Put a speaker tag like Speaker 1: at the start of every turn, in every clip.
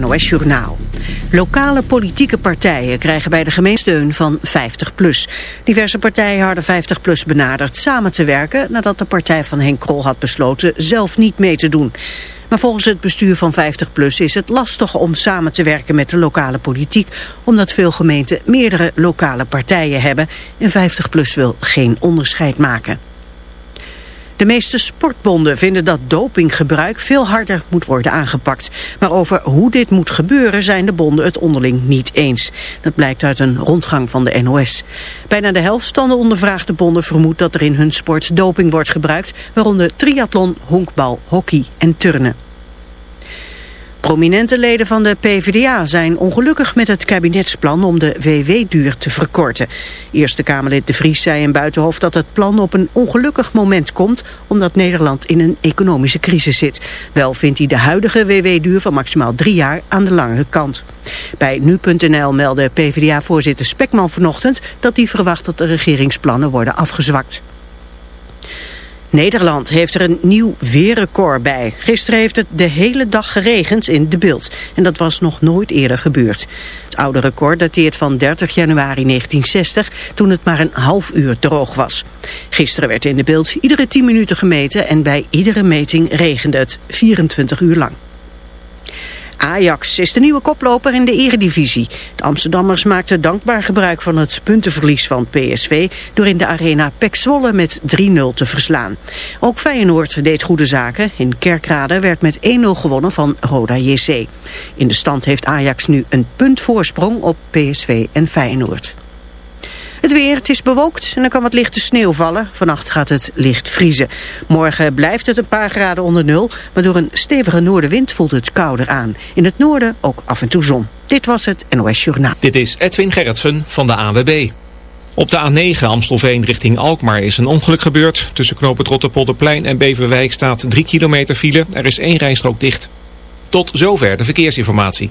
Speaker 1: NOS Journaal. Lokale politieke partijen krijgen bij de gemeente steun van 50PLUS. Diverse partijen hadden 50PLUS benaderd samen te werken... nadat de partij van Henk Krol had besloten zelf niet mee te doen. Maar volgens het bestuur van 50PLUS is het lastig om samen te werken met de lokale politiek... omdat veel gemeenten meerdere lokale partijen hebben... en 50PLUS wil geen onderscheid maken. De meeste sportbonden vinden dat dopinggebruik veel harder moet worden aangepakt. Maar over hoe dit moet gebeuren zijn de bonden het onderling niet eens. Dat blijkt uit een rondgang van de NOS. Bijna de helft van de ondervraagde bonden vermoedt dat er in hun sport doping wordt gebruikt. Waaronder triathlon, honkbal, hockey en turnen. Prominente leden van de PvdA zijn ongelukkig met het kabinetsplan om de WW-duur te verkorten. Eerste Kamerlid De Vries zei in Buitenhof dat het plan op een ongelukkig moment komt omdat Nederland in een economische crisis zit. Wel vindt hij de huidige WW-duur van maximaal drie jaar aan de langere kant. Bij nu.nl meldde PvdA-voorzitter Spekman vanochtend dat hij verwacht dat de regeringsplannen worden afgezwakt. Nederland heeft er een nieuw weerrecord bij. Gisteren heeft het de hele dag geregend in de beeld. En dat was nog nooit eerder gebeurd. Het oude record dateert van 30 januari 1960, toen het maar een half uur droog was. Gisteren werd in de beeld iedere 10 minuten gemeten en bij iedere meting regende het 24 uur lang. Ajax is de nieuwe koploper in de eredivisie. De Amsterdammers maakten dankbaar gebruik van het puntenverlies van PSV... door in de arena Pek Zwolle met 3-0 te verslaan. Ook Feyenoord deed goede zaken. In Kerkrade werd met 1-0 gewonnen van Roda JC. In de stand heeft Ajax nu een punt voorsprong op PSV en Feyenoord. Het weer, het is bewolkt en er kan wat lichte sneeuw vallen. Vannacht gaat het licht vriezen. Morgen blijft het een paar graden onder nul, maar door een stevige noordenwind voelt het kouder aan. In het noorden ook af en toe zon. Dit was het NOS Journaal.
Speaker 2: Dit is Edwin Gerritsen van de AWB. Op de A9 Amstelveen richting Alkmaar is een ongeluk gebeurd. Tussen knooppunt Rotterpolderplein en Beverwijk staat 3 kilometer file. Er is één rijstrook dicht. Tot zover de verkeersinformatie.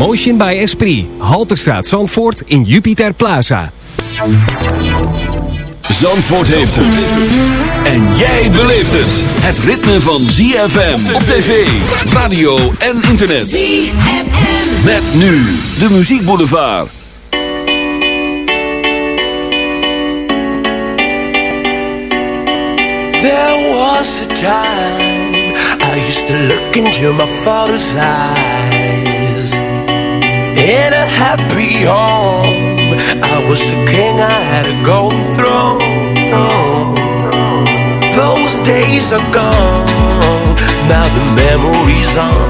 Speaker 3: Emotion by Esprit.
Speaker 4: Halterstraat Zandvoort in Jupiter Plaza. Zandvoort heeft het. En jij beleeft het. Het ritme van ZFM op tv, radio en internet. ZFM. Met nu de muziekboulevard.
Speaker 5: There was a time I used to look into my father's eyes. In a happy home. I was a king, I had a golden throne. Those days are gone, now the memories on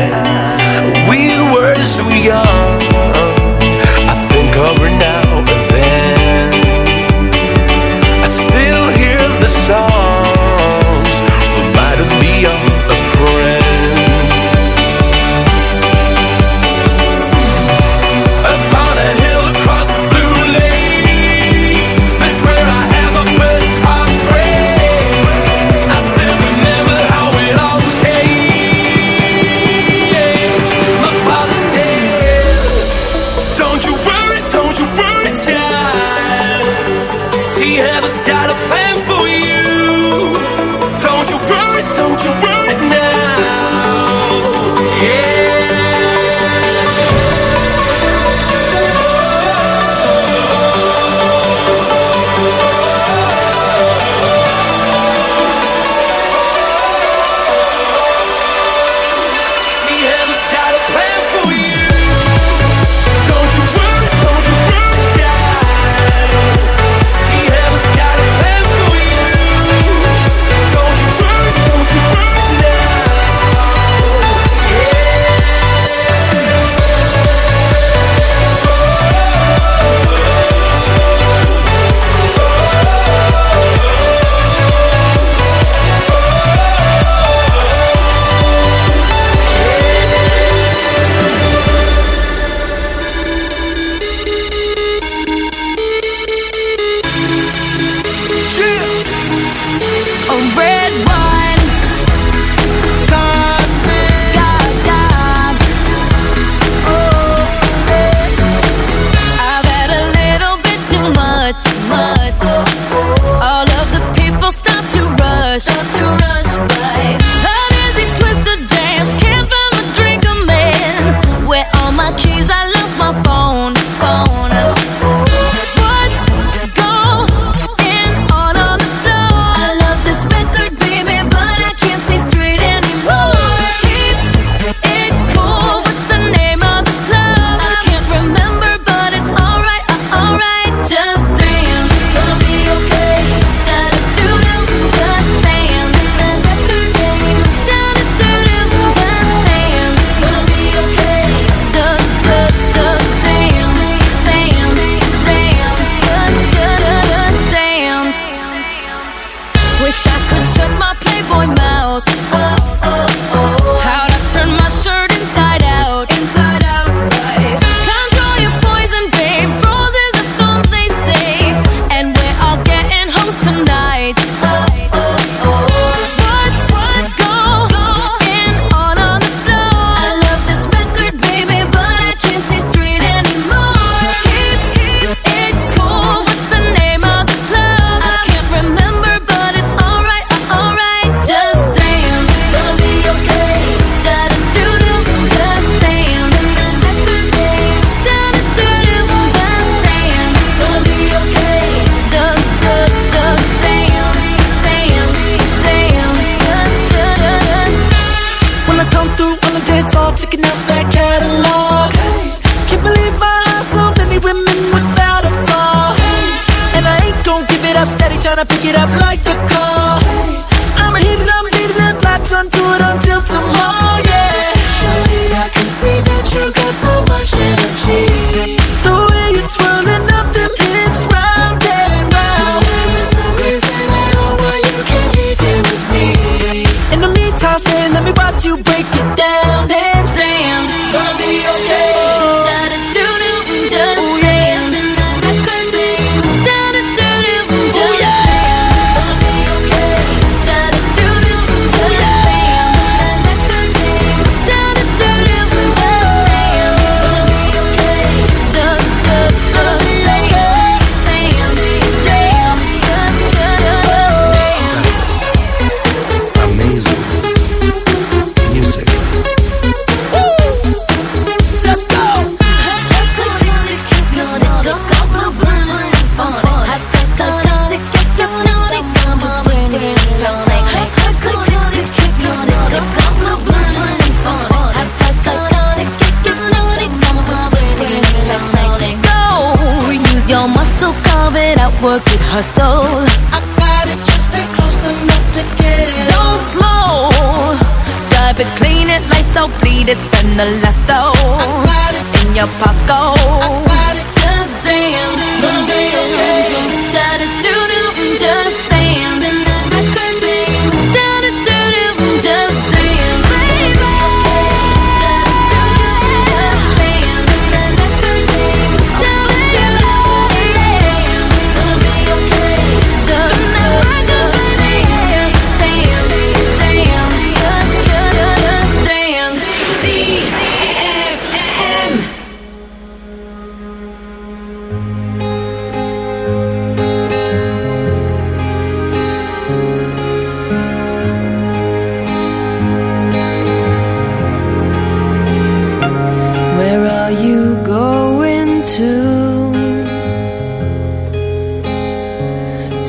Speaker 6: watch you break it down and dance. Gonna be okay.
Speaker 7: in the last
Speaker 6: though.
Speaker 7: In your pocket.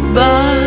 Speaker 8: goodbye.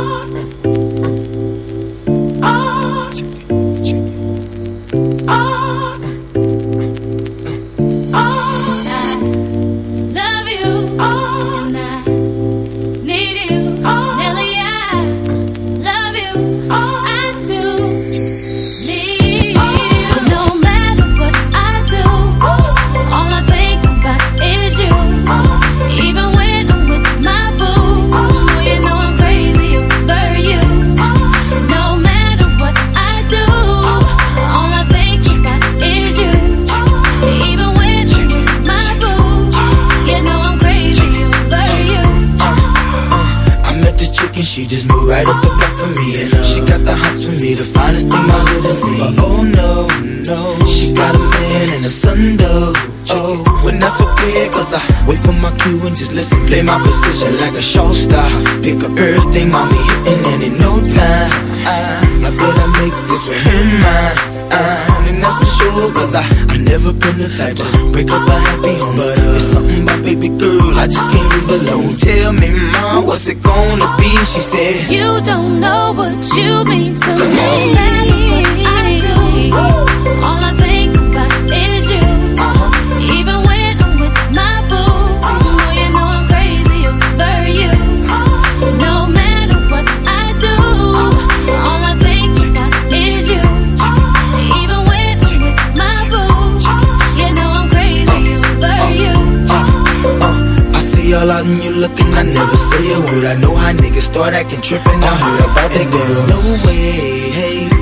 Speaker 6: Love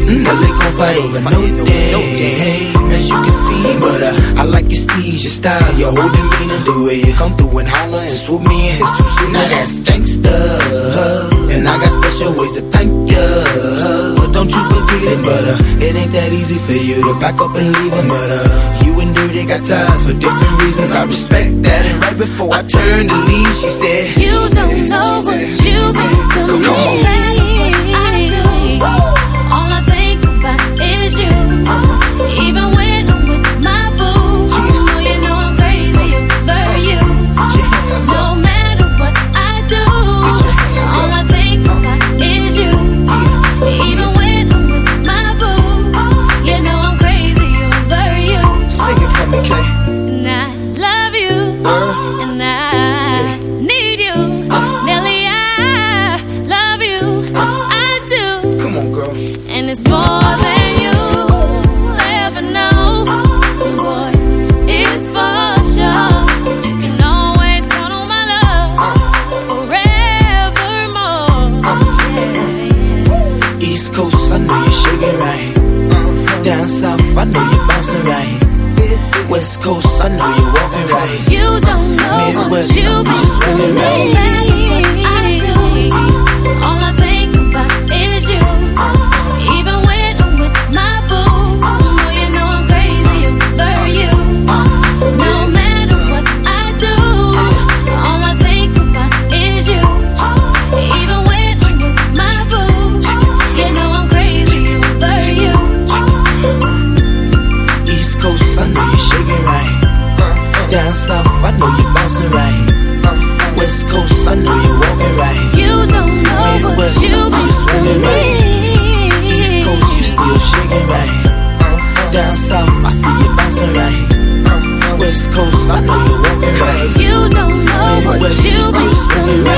Speaker 6: I
Speaker 9: they gon' fight over no. As you can see, but uh, I like your style. your style, your whole demeanor. The way you come through and holler and swoop me in it's too soon. Now that's gangsta, and I got special ways to thank ya. But don't you forget it, but uh, it ain't that easy for you to back up and leave him. But uh, you and Dirty got ties for different reasons. I respect that. And right before I turned to leave, she said,
Speaker 6: You she don't said, know what said, you mean to me. was you, you
Speaker 9: swinging me. down south, I know you're bouncing right. West Coast, I know you're walking right.
Speaker 6: You don't know
Speaker 9: Midwest,
Speaker 6: what you
Speaker 9: I see you
Speaker 6: swimming
Speaker 9: right. East Coast,
Speaker 6: you
Speaker 9: still shaking right. Down south, I see you bouncing right. West Coast, I know you're walking right.
Speaker 6: You don't know
Speaker 9: Midwest,
Speaker 6: what you, you
Speaker 9: still swimming right.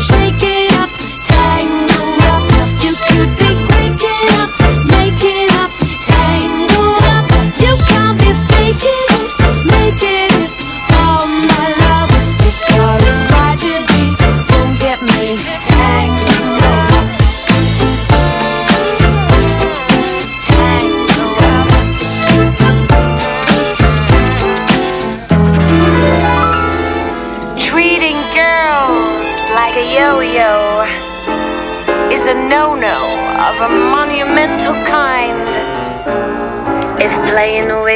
Speaker 10: Shake it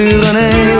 Speaker 11: muren heen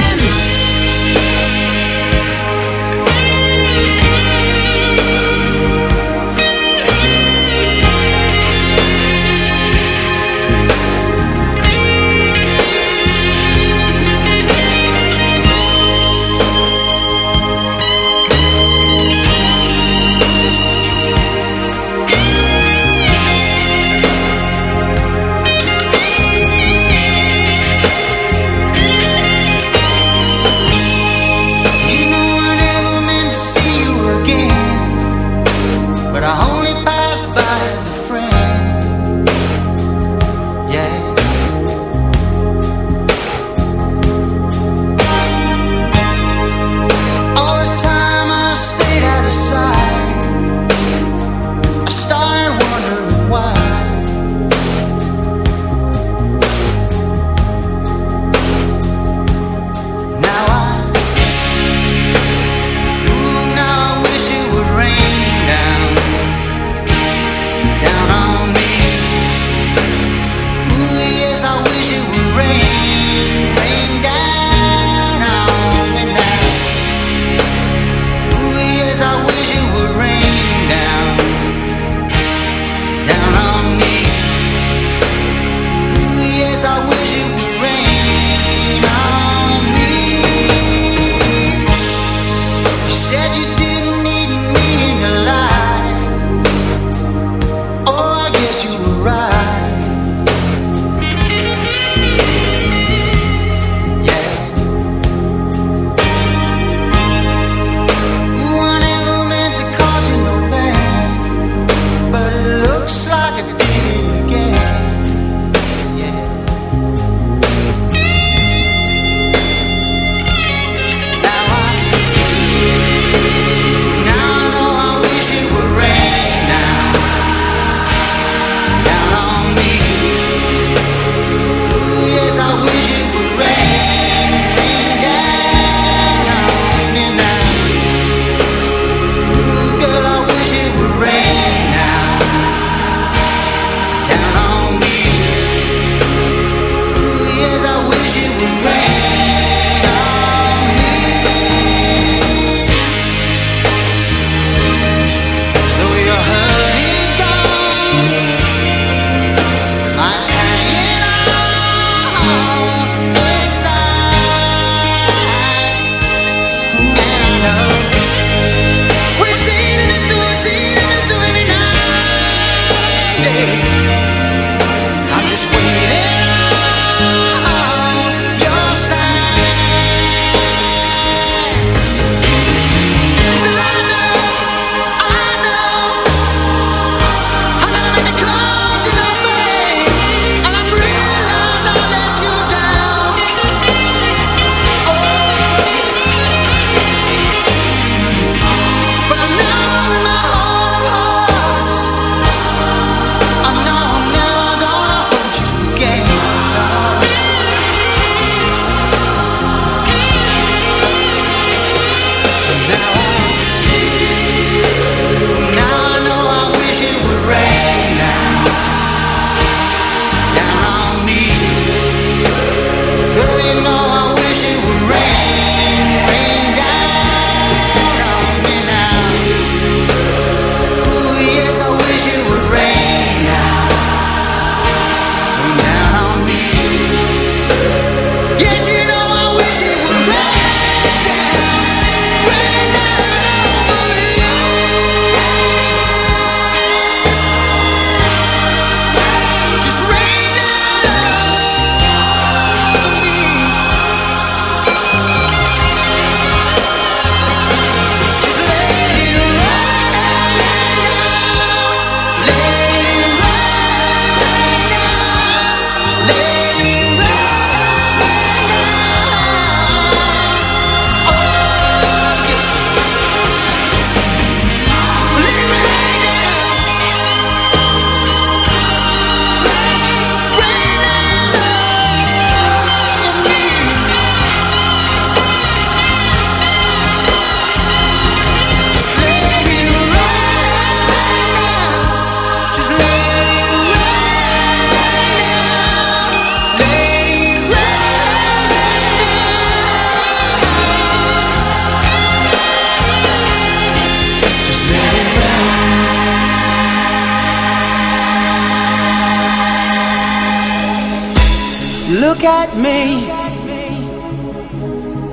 Speaker 12: look at me.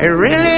Speaker 12: It really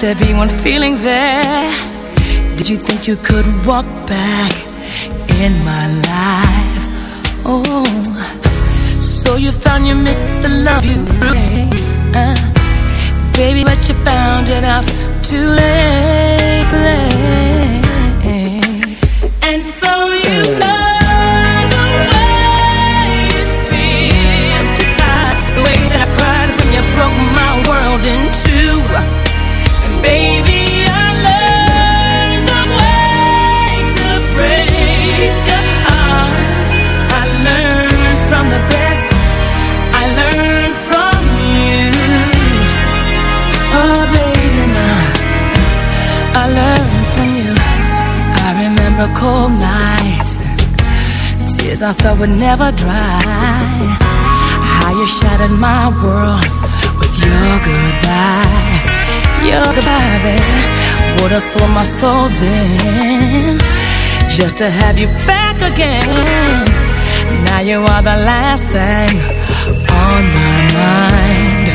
Speaker 6: Let there be one feeling there. Did you think you could walk back in my life? Oh, so you found you missed the love you made. Uh, baby, but you found it out too late. late. And so you know. broke my world in two cold nights, tears I thought would never dry. How you shattered my world with your goodbye. Your goodbye, baby. Would have sold my soul then, just to have you back again. Now you are the last thing on my mind.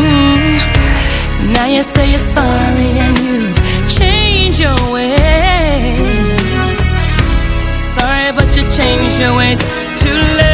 Speaker 6: Mm. Now you say you're sorry and you've changed your ways. Sorry, but you changed your ways too late.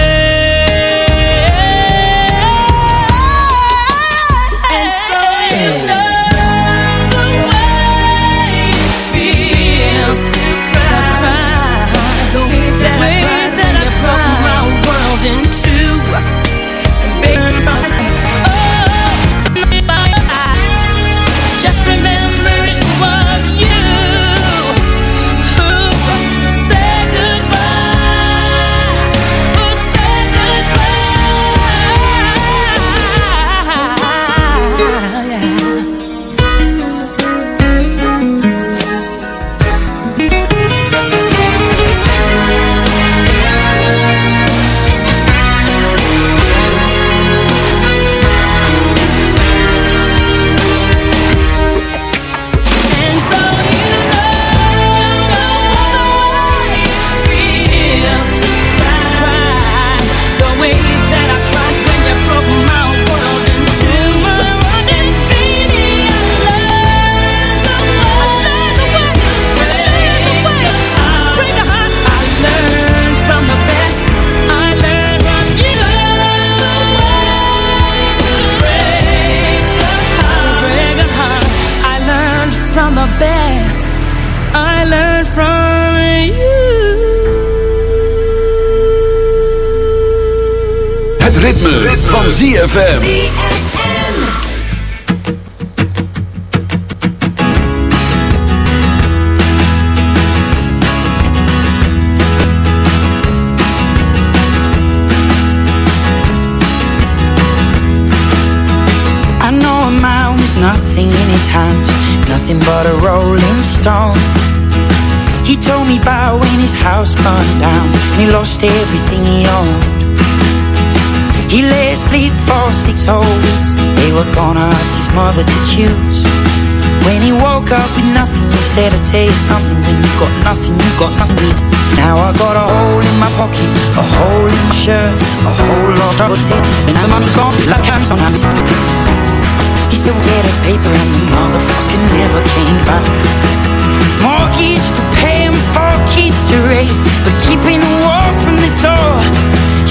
Speaker 4: ZFM.
Speaker 13: I know a man with nothing in his hands, nothing but a rolling stone. He told me about when his house burned down and he lost everything he owned. He lay asleep for six whole weeks. They were gonna ask his mother to choose. When he woke up with nothing, he said, I tell you something, when you got nothing, you got nothing. Now I got a hole in my pocket, a hole in my shirt, a whole lot of head. And the money's gone, like hands on hands. He still get a paper and the motherfucker never came back. Mortgage to pay and four kids to raise, but keeping the wall from the door.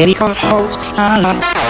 Speaker 13: and he caught
Speaker 10: hoes. I like.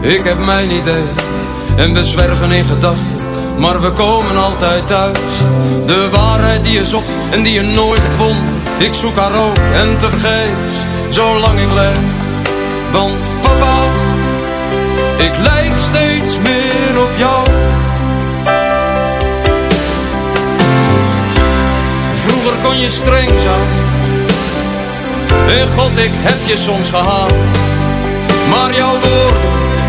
Speaker 14: ik heb mijn idee En we zwerven in gedachten, maar we komen altijd thuis. De waarheid die je zocht en die je nooit vond Ik zoek haar ook en tevergeefs, zolang ik leef. Want papa, ik lijk steeds meer op jou. Vroeger kon je streng zijn. En God, ik heb je soms gehaald, maar jouw woorden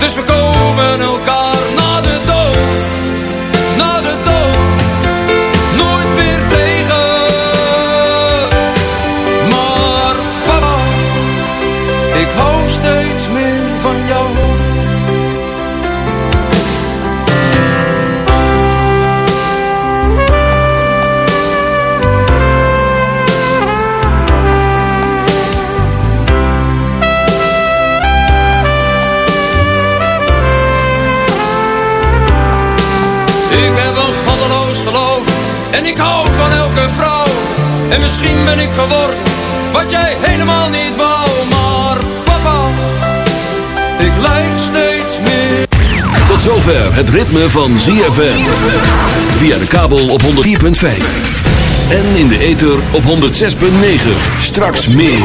Speaker 14: dus we komen elkaar En misschien ben ik geworden wat jij helemaal niet wou. Maar papa, ik lijk steeds meer.
Speaker 4: Tot zover het ritme van ZFM. Via de kabel op 104.5. En in de ether op 106.9. Straks meer.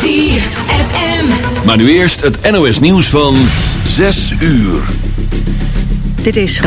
Speaker 15: ZFM.
Speaker 4: Maar nu eerst het NOS nieuws van 6 uur.
Speaker 15: Dit is